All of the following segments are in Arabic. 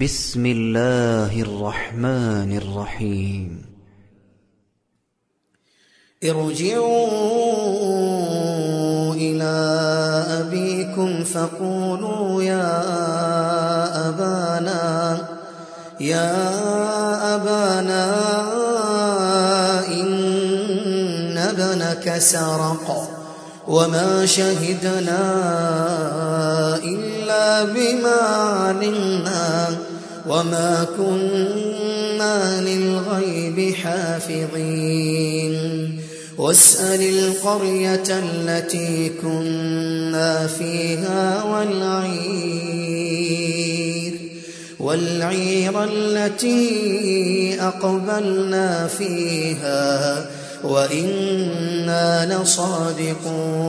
بسم الله الرحمن الرحيم ارجعوا إلى أبيكم فقولوا يا أبانا يا أبانا إن ابنك سرق وما شهدنا إلا بما علمنا وما كنا للغيب حافظين واسأل القرية التي كنا فيها والعير والعير التي أقبلنا فيها وإنا لصادقون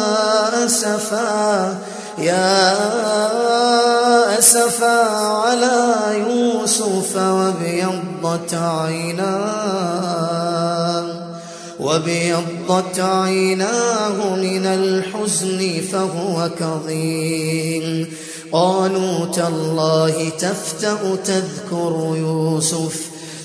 أسفا يا أسفا على يوسف وابيضت عيناه وابيضت عيناه من الحزن فهو كظيم. قالوا تالله تفتأ تذكر يوسف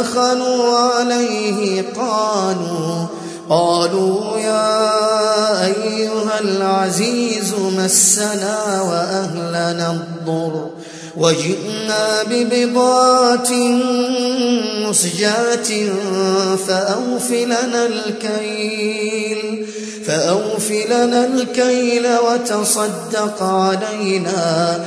دخلوا عليه قالوا قالوا يا أيها العزيز مسنا وأهلنا الضر. وجئنا ببضاعة مسجاة فأوف لنا الكيل فأوف لنا الكيل وتصدق علينا.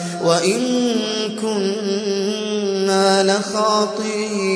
وإن كنا لخاطئين.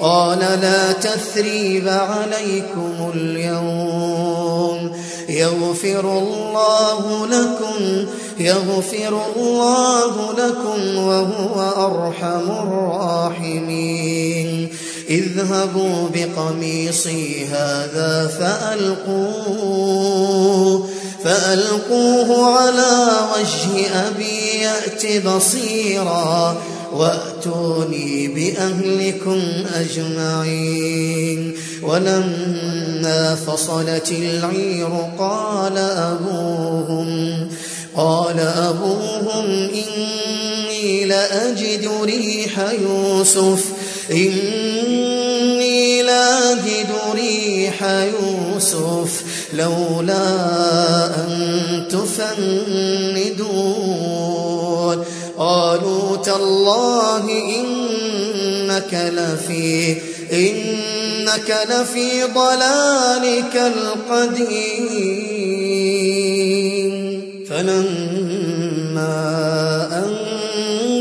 قال لا تثريب عليكم اليوم. يغفر الله لكم يغفر الله لكم وهو أرحم الراحمين. اذهبوا بقميصي هذا فألقوه. فألقوه على وجه أبي يأت بصيرا وأتوني بأهلكم أجمعين. ولما فصلت العير قال أبوهم قال أبوهم إني لأجد ريح يوسف إني نجد ريح يوسف. لولا أن تفندون. قالوا تالله إنك لفي إنك لفي ضلالك القديم. فلما أن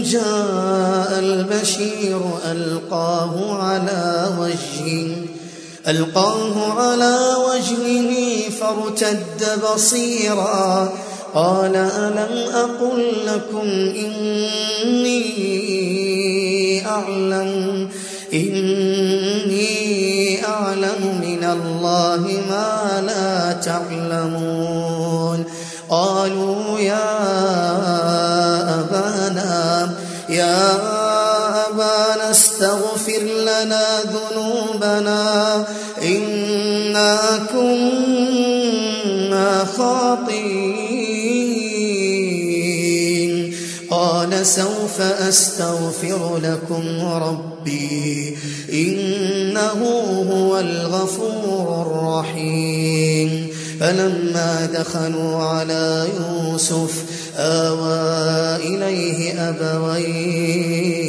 جاء البشير ألقاه على وجهه ألقاه على وجهه فارتد بصيرا. قال ألم أقل لكم إني أعلم إني أعلم من الله ما لا تعلمون. قالوا يا أبانا يا أبانا استغفر لنا ذنوبنا إنا كنا خاطئين. قال سوف أستغفر لكم ربي إنه هو الغفور الرحيم. فلما دخلوا على يوسف آوى إليه أبويه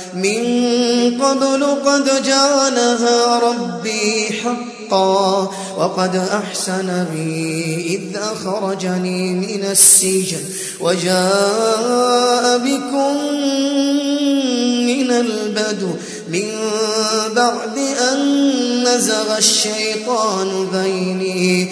من قبل قد جعلها ربي حقا وقد أحسن بي إذ أخرجني من السجن وجاء بكم من البدو من بعد أن نزغ الشيطان بيني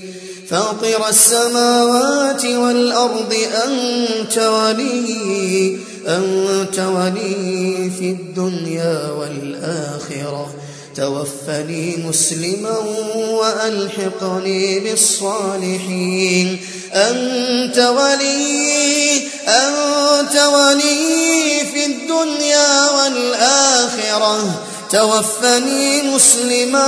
فاطر السماوات والأرض أنت ولي أنت ولي في الدنيا والآخرة. توفني مسلما وألحقني بالصالحين. أنت ولي أنت ولي في الدنيا والآخرة. توفني مسلما